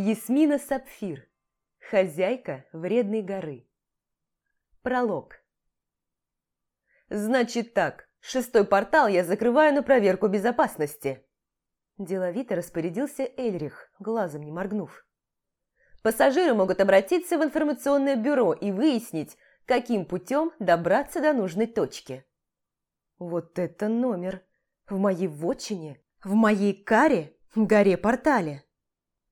Ясмина Сапфир. Хозяйка вредной горы. Пролог. «Значит так, шестой портал я закрываю на проверку безопасности», Деловито распорядился Эльрих, глазом не моргнув. Пассажиры могут обратиться в информационное бюро и выяснить, каким путем добраться до нужной точки. Вот это номер! В моей вотчине, в моей каре, горе-портале.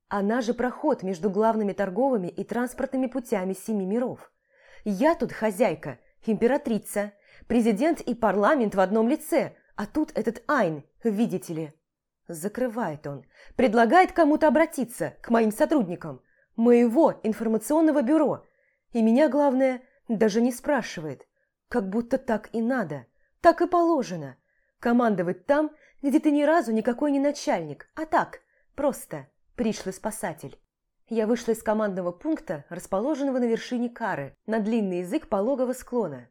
Она же проход между главными торговыми и транспортными путями семи миров. Я тут хозяйка, императрица, президент и парламент в одном лице, а тут этот Айн, видите ли. Закрывает он, предлагает кому-то обратиться, к моим сотрудникам, моего информационного бюро. И меня, главное, даже не спрашивает. Как будто так и надо, так и положено. Командовать там, где ты ни разу никакой не начальник, а так, просто пришлый спасатель. Я вышла из командного пункта, расположенного на вершине кары, на длинный язык пологого склона.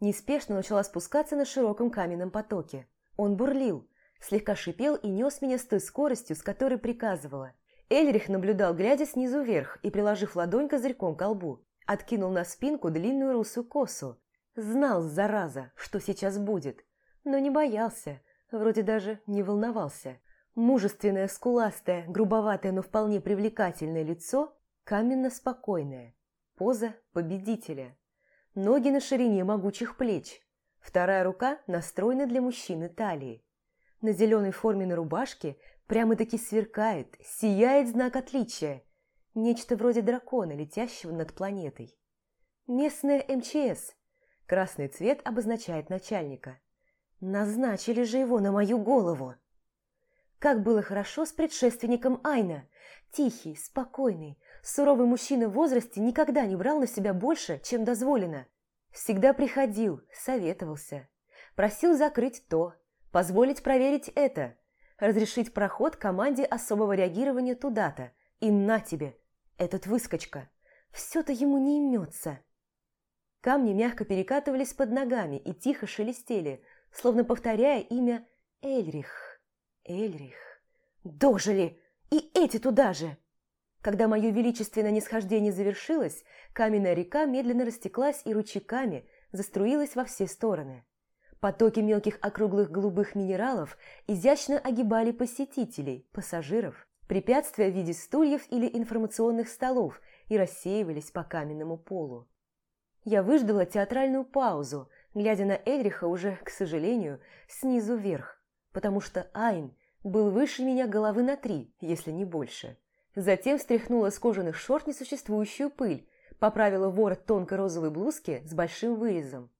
Неспешно начала спускаться на широком каменном потоке. Он бурлил, слегка шипел и нес меня с той скоростью, с которой приказывала. Эльрих наблюдал, глядя снизу вверх и приложив ладонь козырьком к лбу. Откинул на спинку длинную русую косу. Знал, зараза, что сейчас будет, но не боялся, вроде даже не волновался. Мужественное, скуластое, грубоватое, но вполне привлекательное лицо, каменно-спокойное. Поза победителя. Ноги на ширине могучих плеч. Вторая рука настроена для мужчины талии. На зеленой форменной рубашке прямо-таки сверкает, сияет знак отличия. Нечто вроде дракона, летящего над планетой. Местная МЧС. Красный цвет обозначает начальника. Назначили же его на мою голову. Как было хорошо с предшественником Айна. Тихий, спокойный, суровый мужчина в возрасте никогда не брал на себя больше, чем дозволено. Всегда приходил, советовался. Просил закрыть то, Позволить проверить это. Разрешить проход команде особого реагирования туда-то. И на тебе, этот выскочка. Все-то ему не имется. Камни мягко перекатывались под ногами и тихо шелестели, словно повторяя имя Эльрих. Эльрих. Дожили! И эти туда же! Когда мое величественное нисхождение завершилось, каменная река медленно растеклась и ручейками заструилась во все стороны. Потоки мелких округлых голубых минералов изящно огибали посетителей, пассажиров, препятствия в виде стульев или информационных столов и рассеивались по каменному полу. Я выждала театральную паузу, глядя на Эльриха уже, к сожалению, снизу вверх, потому что Айн был выше меня головы на три, если не больше. Затем встряхнула с кожаных шорт несуществующую пыль, поправила ворот тонкой розовой блузки с большим вырезом.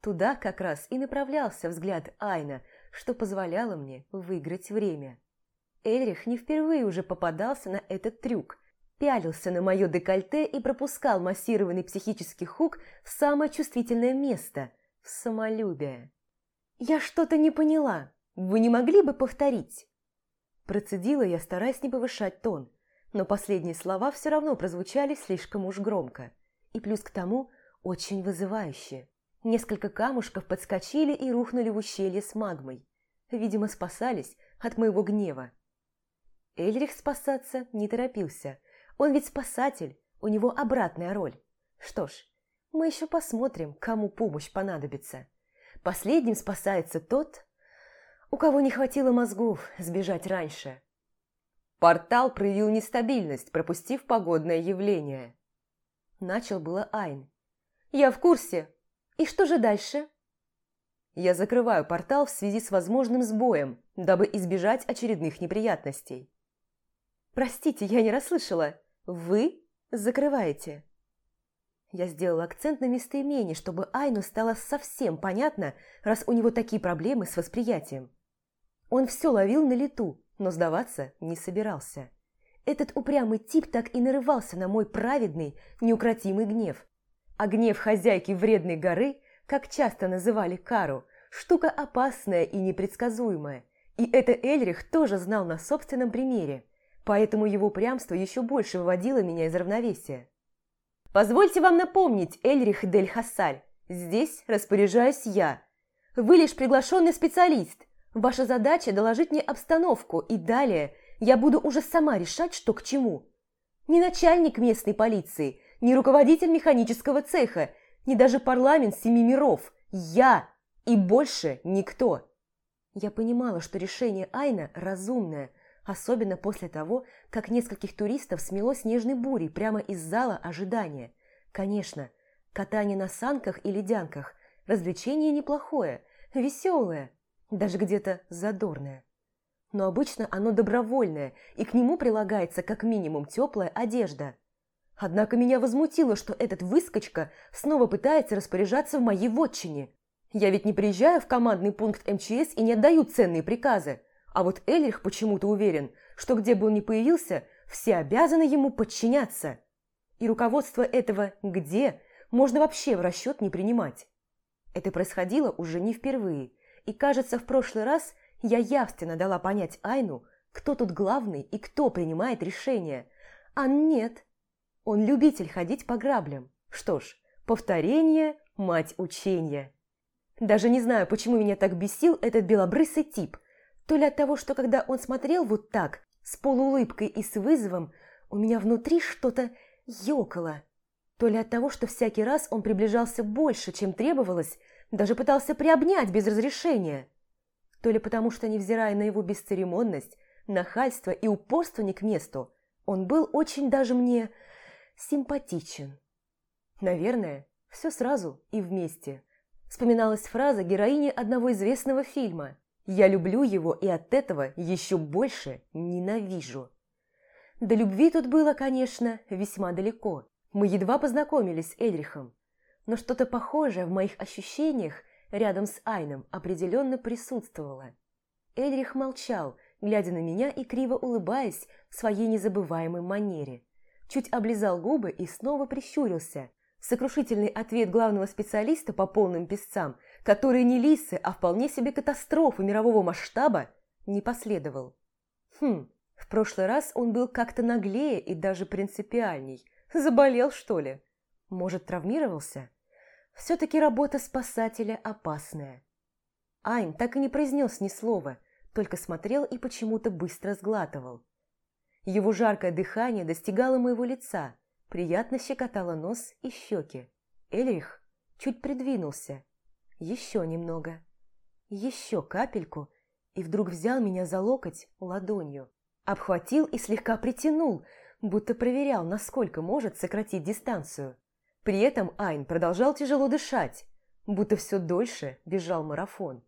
Туда как раз и направлялся взгляд Айна, что позволяло мне выиграть время. Эльрих не впервые уже попадался на этот трюк, пялился на мое декольте и пропускал массированный психический хук в самое чувствительное место – в самолюбие. «Я что-то не поняла. Вы не могли бы повторить?» Процедила я, стараясь не повышать тон, но последние слова все равно прозвучали слишком уж громко. И плюс к тому очень вызывающе. Несколько камушков подскочили и рухнули в ущелье с магмой. Видимо, спасались от моего гнева. Эльрих спасаться не торопился. Он ведь спасатель, у него обратная роль. Что ж, мы еще посмотрим, кому помощь понадобится. Последним спасается тот, у кого не хватило мозгов сбежать раньше. Портал проявил нестабильность, пропустив погодное явление. Начал было Айн. «Я в курсе, и что же дальше? Я закрываю портал в связи с возможным сбоем, дабы избежать очередных неприятностей. Простите, я не расслышала. Вы закрываете? Я сделала акцент на местоимении, чтобы Айну стало совсем понятно, раз у него такие проблемы с восприятием. Он все ловил на лету, но сдаваться не собирался. Этот упрямый тип так и нарывался на мой праведный, неукротимый гнев. А гнев хозяйки вредной горы, как часто называли Кару, штука опасная и непредсказуемая. И это Эльрих тоже знал на собственном примере, поэтому его прямство еще больше выводило меня из равновесия. «Позвольте вам напомнить, Эльрих Дель Хассаль, здесь распоряжаюсь я. Вы лишь приглашенный специалист. Ваша задача – доложить мне обстановку, и далее я буду уже сама решать, что к чему. Ни начальник местной полиции, ни руководитель механического цеха, ни даже парламент семи миров. Я и больше никто. Я понимала, что решение Айна разумное, особенно после того, как нескольких туристов смело снежной бурей прямо из зала ожидания. Конечно, катание на санках и ледянках – развлечение неплохое, веселое, даже где-то задорное. Но обычно оно добровольное, и к нему прилагается как минимум теплая одежда. Однако меня возмутило, что этот выскочка снова пытается распоряжаться в моей вотчине. Я ведь не приезжаю в командный пункт МЧС и не отдаю ценные приказы. А вот Эльрих почему-то уверен, что где бы он ни появился, все обязаны ему подчиняться. И руководство этого «где» можно вообще в расчет не принимать. Это происходило уже не впервые, и, кажется, в прошлый раз я явственно дала понять Айну, кто тут главный и кто принимает решения. А нет, он любитель ходить по граблям. Что ж, повторение – мать учения. Даже не знаю, почему меня так бесил этот белобрысый тип. То ли от того, что когда он смотрел вот так, с полуулыбкой и с вызовом, у меня внутри что-то ёкало. То ли от того, что всякий раз он приближался больше, чем требовалось, даже пытался приобнять без разрешения. То ли потому, что, невзирая на его бесцеремонность, нахальство и упорство не к месту, он был очень даже мне симпатичен. Наверное, все сразу и вместе. Вспоминалась фраза героини одного известного фильма «Я люблю его и от этого еще больше ненавижу». До любви тут было, конечно, весьма далеко. Мы едва познакомились с Эльрихом. Но что-то похожее в моих ощущениях рядом с Айном определенно присутствовало. Эльрих молчал, глядя на меня и криво улыбаясь в своей незабываемой манере чуть облизал губы и снова прищурился. Сокрушительный ответ главного специалиста по полным песцам, которые не лисы, а вполне себе катастрофы мирового масштаба, не последовал. Хм, в прошлый раз он был как-то наглее и даже принципиальней. Заболел, что ли? Может, травмировался? Все-таки работа спасателя опасная. Айн так и не произнес ни слова, только смотрел и почему-то быстро сглатывал. Его жаркое дыхание достигало моего лица, приятно щекотало нос и щеки. Эльрих чуть придвинулся. Еще немного. Еще капельку, и вдруг взял меня за локоть ладонью. Обхватил и слегка притянул, будто проверял, насколько может сократить дистанцию. При этом Айн продолжал тяжело дышать, будто все дольше бежал марафон.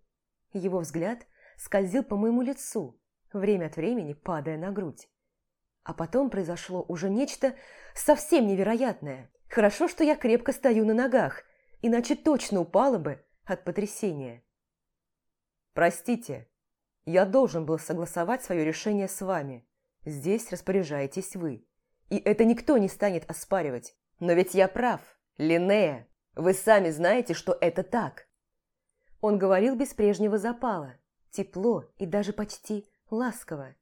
Его взгляд скользил по моему лицу, время от времени падая на грудь. А потом произошло уже нечто совсем невероятное. Хорошо, что я крепко стою на ногах, иначе точно упала бы от потрясения. «Простите, я должен был согласовать свое решение с вами. Здесь распоряжаетесь вы. И это никто не станет оспаривать. Но ведь я прав, Линнея. Вы сами знаете, что это так». Он говорил без прежнего запала, тепло и даже почти ласково.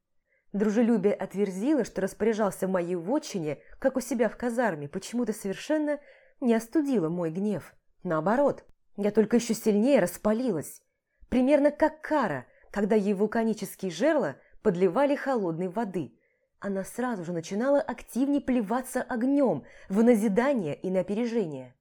Дружелюбие отверзило, что распоряжался в моей вотчине, как у себя в казарме, почему-то совершенно не остудило мой гнев. Наоборот, я только еще сильнее распалилась. Примерно как кара, когда ей вулканические жерла подливали холодной воды. Она сразу же начинала активнее плеваться огнем в назидание и на опережение.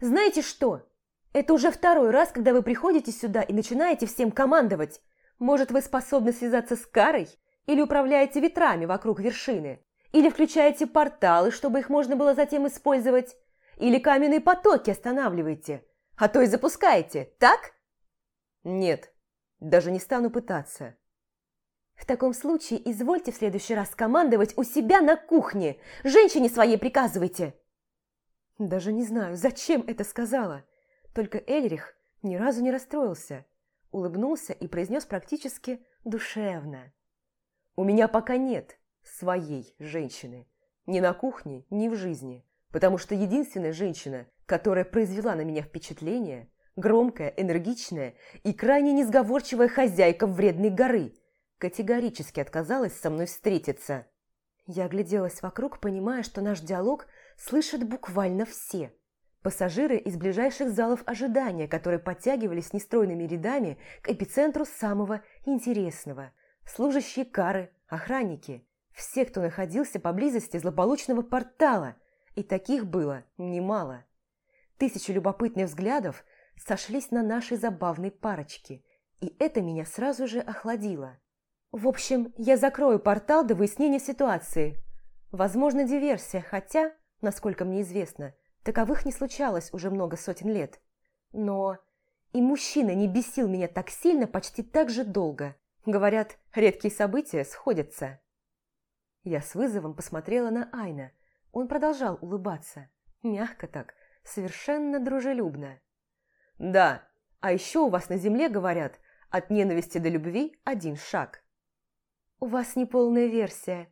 «Знаете что? Это уже второй раз, когда вы приходите сюда и начинаете всем командовать. Может, вы способны связаться с Карой или управляете ветрами вокруг вершины? Или включаете порталы, чтобы их можно было затем использовать? Или каменные потоки останавливаете? А то и запускаете, так? Нет, даже не стану пытаться. В таком случае извольте в следующий раз командовать у себя на кухне. Женщине своей приказывайте. Даже не знаю, зачем это сказала. Только Эльрих ни разу не расстроился. Улыбнулся и произнес практически душевно. У меня пока нет своей женщины. Ни на кухне, ни в жизни. Потому что единственная женщина, которая произвела на меня впечатление, громкая, энергичная и крайне несговорчивая хозяйка вредной горы, категорически отказалась со мной встретиться. Я огляделась вокруг, понимая, что наш диалог слышат буквально все. Пассажиры из ближайших залов ожидания, которые подтягивались нестройными рядами к эпицентру самого интересного – служащие кары, охранники, Все, кто находился поблизости злополучного портала, и таких было немало. Тысячи любопытных взглядов сошлись на нашей забавной парочке, и это меня сразу же охладило. В общем, я закрою портал до выяснения ситуации. Возможно, диверсия, хотя, насколько мне известно, таковых не случалось уже много сотен лет. Но и мужчина не бесил меня так сильно почти так же долго. Говорят, редкие события сходятся. Я с вызовом посмотрела на Айна. Он продолжал улыбаться. Мягко так, совершенно дружелюбно. «Да, а еще у вас на земле говорят, от ненависти до любви один шаг». «У вас неполная версия.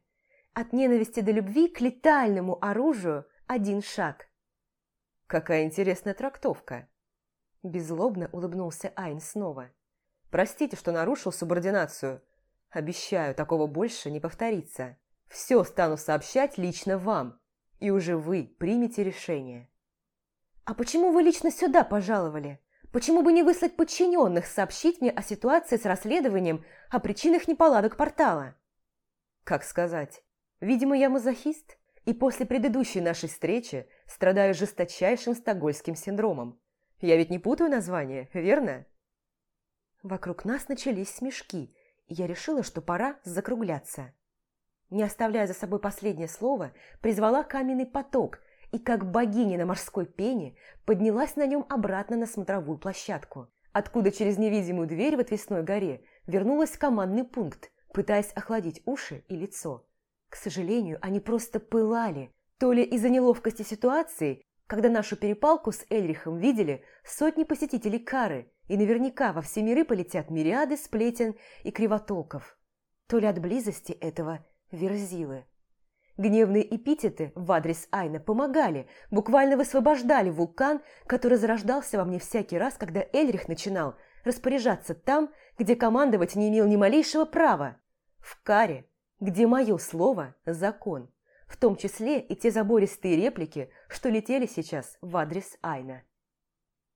От ненависти до любви к летальному оружию один шаг». «Какая интересная трактовка!» Беззлобно улыбнулся Айн снова. Простите, что нарушил субординацию. Обещаю, такого больше не повторится. Все стану сообщать лично вам, и уже вы примете решение. А почему вы лично сюда пожаловали? Почему бы не выслать подчиненных сообщить мне о ситуации с расследованием, о причинах неполадок портала? Как сказать? Видимо, я мазохист, и после предыдущей нашей встречи страдаю жесточайшим стокгольским синдромом. Я ведь не путаю название, верно? Вокруг нас начались смешки, и я решила, что пора закругляться. Не оставляя за собой последнее слово, призвала каменный поток и, как богиня на морской пене, поднялась на нем обратно на смотровую площадку, откуда через невидимую дверь в отвесной горе вернулась в командный пункт, пытаясь охладить уши и лицо. К сожалению, они просто пылали, то ли из-за неловкости ситуации, когда нашу перепалку с Эльрихом видели сотни посетителей Кары, и наверняка во все миры полетят мириады сплетен и кривотолков. То ли от близости этого верзилы. Гневные эпитеты в адрес Айна помогали, буквально высвобождали вулкан, который зарождался во мне всякий раз, когда Эльрих начинал распоряжаться там, где командовать не имел ни малейшего права. В каре, где мое слово – закон. В том числе и те забористые реплики, что летели сейчас в адрес Айна.